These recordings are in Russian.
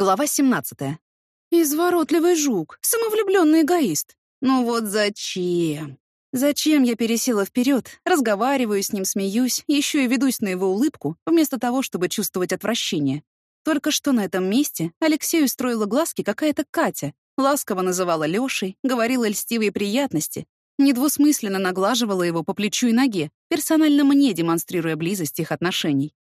Глава 17. Изворотливый жук, самовлюбленный эгоист. Ну вот зачем? Зачем я пересела вперед, разговариваю с ним, смеюсь, еще и ведусь на его улыбку, вместо того, чтобы чувствовать отвращение? Только что на этом месте Алексею строила глазки какая-то Катя, ласково называла Лешей, говорила льстивые приятности, недвусмысленно наглаживала его по плечу и ноге, персонально мне демонстрируя близость их отношений.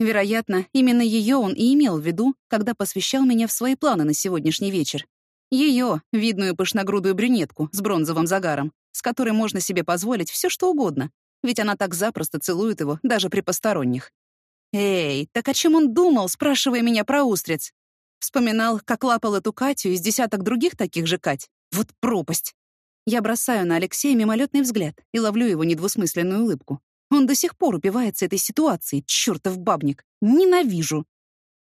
Вероятно, именно ее он и имел в виду, когда посвящал меня в свои планы на сегодняшний вечер. Ее, видную пышногрудую брюнетку с бронзовым загаром, с которой можно себе позволить все что угодно, ведь она так запросто целует его даже при посторонних. Эй, так о чем он думал, спрашивая меня про устриц? Вспоминал, как лапал эту Катю из десяток других таких же Кать. Вот пропасть. Я бросаю на Алексея мимолетный взгляд и ловлю его недвусмысленную улыбку. Он до сих пор упивается этой ситуацией, чертов бабник. Ненавижу.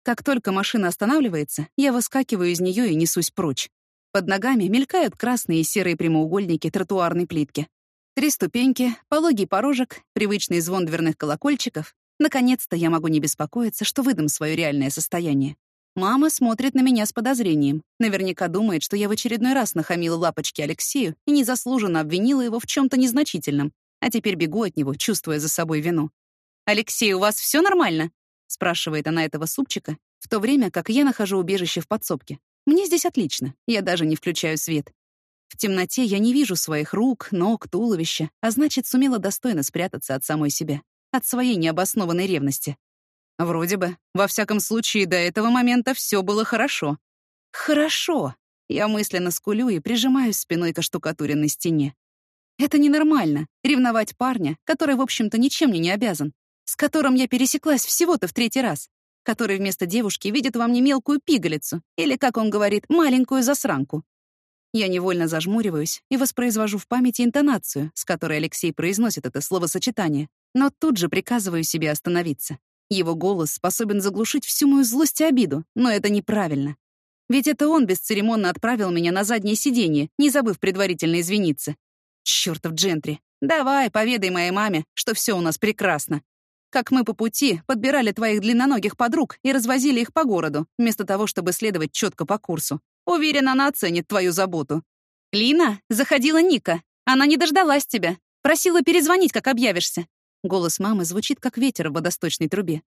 Как только машина останавливается, я выскакиваю из нее и несусь прочь. Под ногами мелькают красные и серые прямоугольники тротуарной плитки. Три ступеньки, пологий порожек, привычный звон дверных колокольчиков. Наконец-то я могу не беспокоиться, что выдам свое реальное состояние. Мама смотрит на меня с подозрением. Наверняка думает, что я в очередной раз нахамила лапочки Алексею и незаслуженно обвинила его в чем то незначительном, а теперь бегу от него, чувствуя за собой вину. «Алексей, у вас все нормально?» — спрашивает она этого супчика, в то время как я нахожу убежище в подсобке. Мне здесь отлично, я даже не включаю свет. В темноте я не вижу своих рук, ног, туловища, а значит, сумела достойно спрятаться от самой себя, от своей необоснованной ревности. Вроде бы, во всяком случае, до этого момента все было хорошо. Хорошо. Я мысленно скулю и прижимаюсь спиной к оштукатуренной стене. Это ненормально — ревновать парня, который, в общем-то, ничем мне не обязан, с которым я пересеклась всего-то в третий раз, который вместо девушки видит во мне мелкую пигалицу или, как он говорит, маленькую засранку. Я невольно зажмуриваюсь и воспроизвожу в памяти интонацию, с которой Алексей произносит это словосочетание, но тут же приказываю себе остановиться. Его голос способен заглушить всю мою злость и обиду, но это неправильно. Ведь это он бесцеремонно отправил меня на заднее сиденье, не забыв предварительно извиниться, Чёртов джентри. Давай, поведай моей маме, что все у нас прекрасно. Как мы по пути подбирали твоих длинноногих подруг и развозили их по городу, вместо того, чтобы следовать четко по курсу. Уверена, она оценит твою заботу. Лина, заходила Ника. Она не дождалась тебя. Просила перезвонить, как объявишься. Голос мамы звучит, как ветер в водосточной трубе.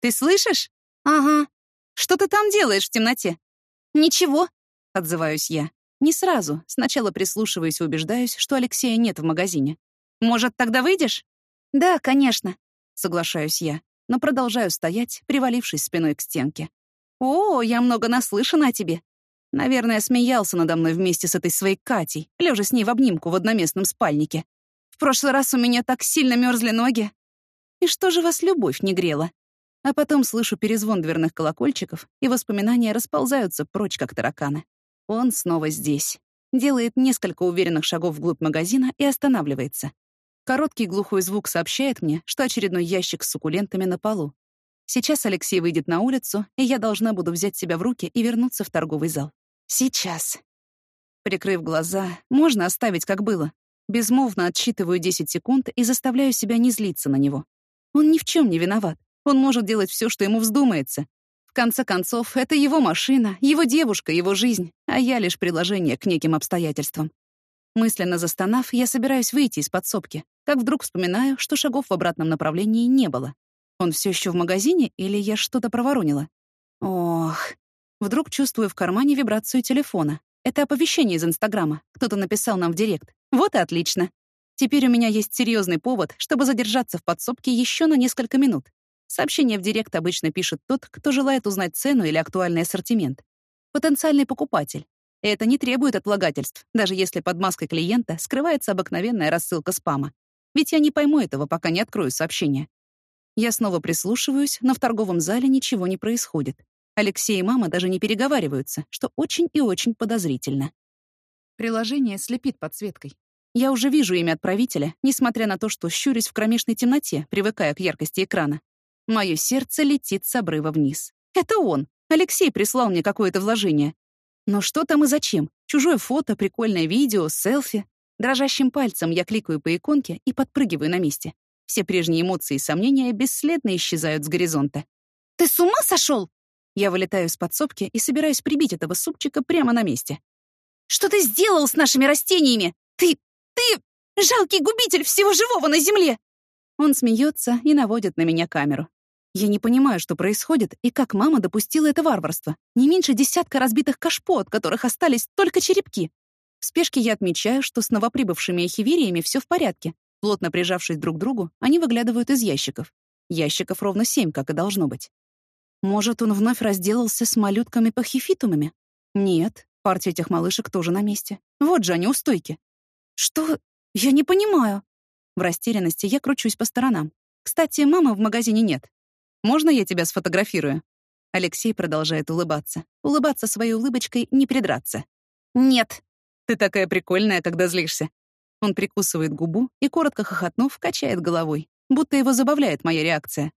«Ты слышишь?» «Ага». «Что ты там делаешь в темноте?» «Ничего», — отзываюсь я. Не сразу. Сначала прислушиваюсь и убеждаюсь, что Алексея нет в магазине. «Может, тогда выйдешь?» «Да, конечно», — соглашаюсь я, но продолжаю стоять, привалившись спиной к стенке. «О, я много наслышана о тебе. Наверное, смеялся надо мной вместе с этой своей Катей, лежа с ней в обнимку в одноместном спальнике. В прошлый раз у меня так сильно мерзли ноги. И что же вас любовь не грела?» А потом слышу перезвон дверных колокольчиков, и воспоминания расползаются прочь, как тараканы. Он снова здесь. Делает несколько уверенных шагов вглубь магазина и останавливается. Короткий глухой звук сообщает мне, что очередной ящик с суккулентами на полу. Сейчас Алексей выйдет на улицу, и я должна буду взять себя в руки и вернуться в торговый зал. Сейчас. Прикрыв глаза, можно оставить как было. Безмолвно отсчитываю 10 секунд и заставляю себя не злиться на него. Он ни в чем не виноват. Он может делать все, что ему вздумается конце концов, это его машина, его девушка, его жизнь, а я лишь приложение к неким обстоятельствам. Мысленно застонав, я собираюсь выйти из подсобки, как вдруг вспоминаю, что шагов в обратном направлении не было. Он все еще в магазине или я что-то проворонила? Ох. Вдруг чувствую в кармане вибрацию телефона. Это оповещение из Инстаграма. Кто-то написал нам в директ. Вот и отлично. Теперь у меня есть серьезный повод, чтобы задержаться в подсобке еще на несколько минут. Сообщение в директ обычно пишет тот, кто желает узнать цену или актуальный ассортимент. Потенциальный покупатель. И это не требует отлагательств, даже если под маской клиента скрывается обыкновенная рассылка спама. Ведь я не пойму этого, пока не открою сообщение. Я снова прислушиваюсь, но в торговом зале ничего не происходит. Алексей и мама даже не переговариваются, что очень и очень подозрительно. Приложение слепит подсветкой. Я уже вижу имя отправителя, несмотря на то, что щурюсь в кромешной темноте, привыкая к яркости экрана. Мое сердце летит с обрыва вниз. Это он. Алексей прислал мне какое-то вложение. Но что там и зачем? Чужое фото, прикольное видео, селфи. Дрожащим пальцем я кликаю по иконке и подпрыгиваю на месте. Все прежние эмоции и сомнения бесследно исчезают с горизонта. «Ты с ума сошел? Я вылетаю из подсобки и собираюсь прибить этого супчика прямо на месте. «Что ты сделал с нашими растениями? Ты... ты... жалкий губитель всего живого на земле!» Он смеется и наводит на меня камеру. Я не понимаю, что происходит и как мама допустила это варварство. Не меньше десятка разбитых кашпо, от которых остались только черепки. В спешке я отмечаю, что с новоприбывшими эхивериями все в порядке. Плотно прижавшись друг к другу, они выглядывают из ящиков. Ящиков ровно семь, как и должно быть. Может, он вновь разделался с малютками-пахифитумами? Нет, партия этих малышек тоже на месте. Вот же они у стойки. Что? Я не понимаю. В растерянности я кручусь по сторонам. Кстати, мамы в магазине нет. Можно я тебя сфотографирую? Алексей продолжает улыбаться. Улыбаться своей улыбочкой, не придраться. Нет. Ты такая прикольная, когда злишься. Он прикусывает губу и, коротко хохотнув, качает головой, будто его забавляет моя реакция.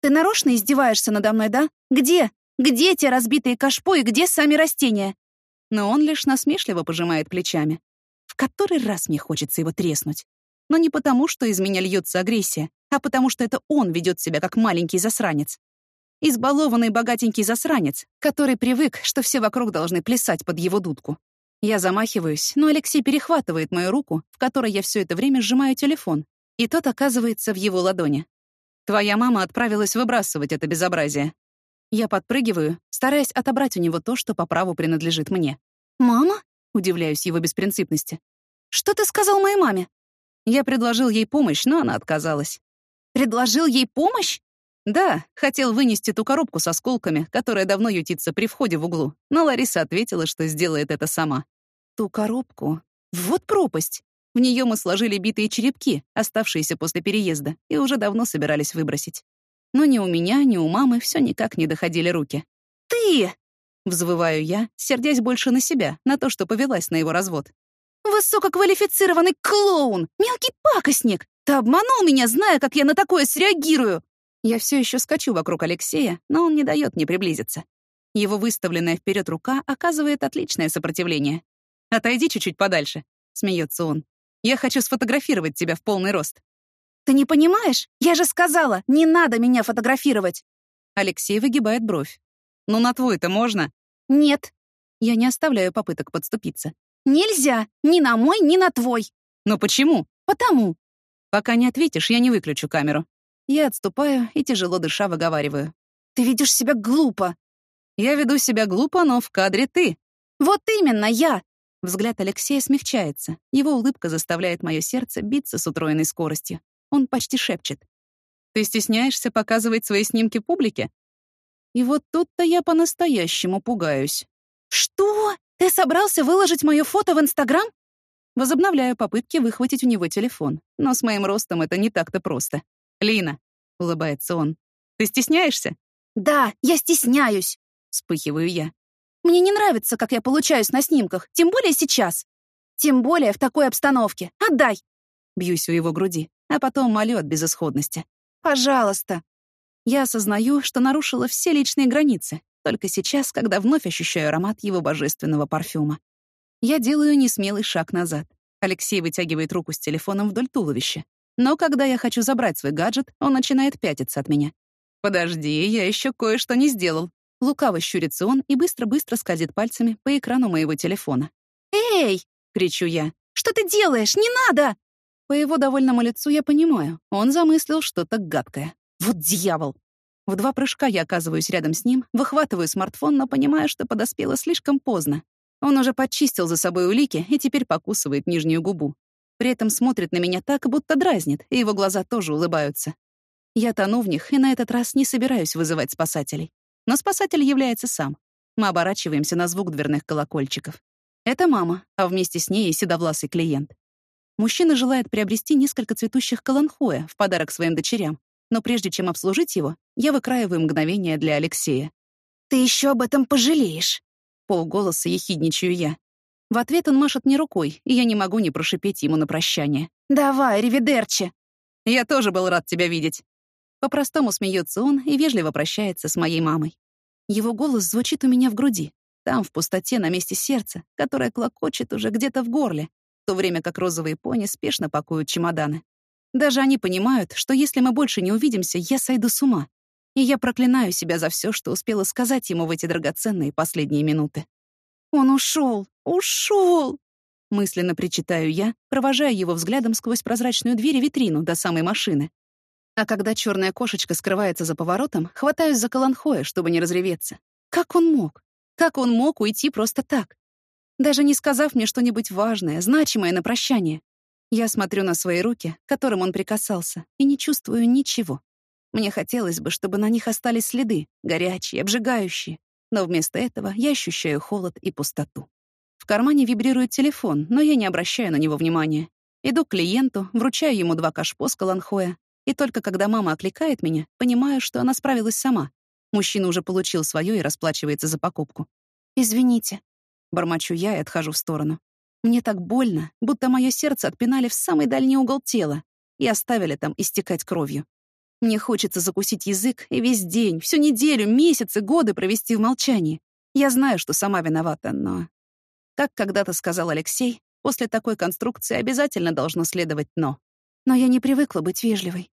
Ты нарочно издеваешься надо мной, да? Где? Где те разбитые кашпо и где сами растения? Но он лишь насмешливо пожимает плечами. В который раз мне хочется его треснуть. Но не потому, что из меня льется агрессия, а потому что это он ведет себя как маленький засранец. Избалованный богатенький засранец, который привык, что все вокруг должны плясать под его дудку. Я замахиваюсь, но Алексей перехватывает мою руку, в которой я все это время сжимаю телефон, и тот оказывается в его ладони. Твоя мама отправилась выбрасывать это безобразие. Я подпрыгиваю, стараясь отобрать у него то, что по праву принадлежит мне. «Мама?» — удивляюсь его беспринципности. «Что ты сказал моей маме?» Я предложил ей помощь, но она отказалась. Предложил ей помощь? Да, хотел вынести ту коробку с осколками, которая давно ютится при входе в углу, но Лариса ответила, что сделает это сама. Ту коробку? Вот пропасть! В нее мы сложили битые черепки, оставшиеся после переезда, и уже давно собирались выбросить. Но ни у меня, ни у мамы все никак не доходили руки. «Ты!» — взвываю я, сердясь больше на себя, на то, что повелась на его развод. «Высококвалифицированный клоун! Мелкий пакостник! Ты обманул меня, зная, как я на такое среагирую!» Я все еще скачу вокруг Алексея, но он не дает мне приблизиться. Его выставленная вперед рука оказывает отличное сопротивление. «Отойди чуть-чуть подальше», — смеется он. «Я хочу сфотографировать тебя в полный рост». «Ты не понимаешь? Я же сказала, не надо меня фотографировать!» Алексей выгибает бровь. «Ну, на твой-то можно?» «Нет». Я не оставляю попыток подступиться. «Нельзя! Ни на мой, ни на твой!» «Но почему?» «Потому!» «Пока не ответишь, я не выключу камеру». Я отступаю и, тяжело дыша, выговариваю. «Ты ведешь себя глупо!» «Я веду себя глупо, но в кадре ты». «Вот именно, я!» Взгляд Алексея смягчается. Его улыбка заставляет мое сердце биться с утроенной скоростью. Он почти шепчет. «Ты стесняешься показывать свои снимки публике?» И вот тут-то я по-настоящему пугаюсь. «Что? Ты собрался выложить мое фото в Инстаграм?» Возобновляю попытки выхватить у него телефон. Но с моим ростом это не так-то просто. «Лина», — улыбается он, — «ты стесняешься?» «Да, я стесняюсь», — вспыхиваю я. «Мне не нравится, как я получаюсь на снимках, тем более сейчас. Тем более в такой обстановке. Отдай!» Бьюсь у его груди, а потом молю от безысходности. «Пожалуйста». Я осознаю, что нарушила все личные границы, только сейчас, когда вновь ощущаю аромат его божественного парфюма. Я делаю несмелый шаг назад. Алексей вытягивает руку с телефоном вдоль туловища. Но когда я хочу забрать свой гаджет, он начинает пятиться от меня. «Подожди, я еще кое-что не сделал». Лукаво щурится он и быстро-быстро скользит пальцами по экрану моего телефона. «Эй!» — кричу я. «Что ты делаешь? Не надо!» По его довольному лицу я понимаю, он замыслил что-то гадкое. Вот дьявол! В два прыжка я оказываюсь рядом с ним, выхватываю смартфон, но понимаю, что подоспела слишком поздно. Он уже подчистил за собой улики и теперь покусывает нижнюю губу. При этом смотрит на меня так, будто дразнит, и его глаза тоже улыбаются. Я тону в них и на этот раз не собираюсь вызывать спасателей. Но спасатель является сам. Мы оборачиваемся на звук дверных колокольчиков. Это мама, а вместе с ней и седовласый клиент. Мужчина желает приобрести несколько цветущих каланхоя в подарок своим дочерям, но прежде чем обслужить его, я выкраиваю мгновение для Алексея. «Ты еще об этом пожалеешь!» Полголоса ехидничаю я. В ответ он машет мне рукой, и я не могу не прошипеть ему на прощание. «Давай, ревидерчи!» «Я тоже был рад тебя видеть!» По-простому смеется он и вежливо прощается с моей мамой. Его голос звучит у меня в груди, там, в пустоте, на месте сердца, которое клокочет уже где-то в горле, в то время как розовые пони спешно пакуют чемоданы. Даже они понимают, что если мы больше не увидимся, я сойду с ума. И я проклинаю себя за все, что успела сказать ему в эти драгоценные последние минуты. «Он ушел! Ушел!» Мысленно причитаю я, провожая его взглядом сквозь прозрачную дверь и витрину до самой машины. А когда черная кошечка скрывается за поворотом, хватаюсь за Каланхоя, чтобы не разреветься. Как он мог? Как он мог уйти просто так? Даже не сказав мне что-нибудь важное, значимое на прощание. Я смотрю на свои руки, к которым он прикасался, и не чувствую ничего. Мне хотелось бы, чтобы на них остались следы, горячие, обжигающие, но вместо этого я ощущаю холод и пустоту. В кармане вибрирует телефон, но я не обращаю на него внимания. Иду к клиенту, вручаю ему два кашпо с каланхоя, и только когда мама окликает меня, понимаю, что она справилась сама. Мужчина уже получил свое и расплачивается за покупку. «Извините», — бормочу я и отхожу в сторону. Мне так больно, будто мое сердце отпинали в самый дальний угол тела и оставили там истекать кровью. Мне хочется закусить язык и весь день, всю неделю, месяцы, годы провести в молчании. Я знаю, что сама виновата, но... Как когда-то сказал Алексей, после такой конструкции обязательно должно следовать «но». Но я не привыкла быть вежливой.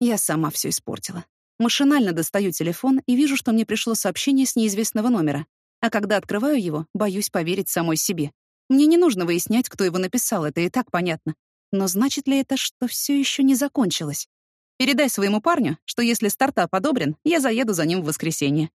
Я сама все испортила. Машинально достаю телефон и вижу, что мне пришло сообщение с неизвестного номера. А когда открываю его, боюсь поверить самой себе. Мне не нужно выяснять, кто его написал, это и так понятно. Но значит ли это, что все еще не закончилось? Передай своему парню, что если стартап одобрен, я заеду за ним в воскресенье.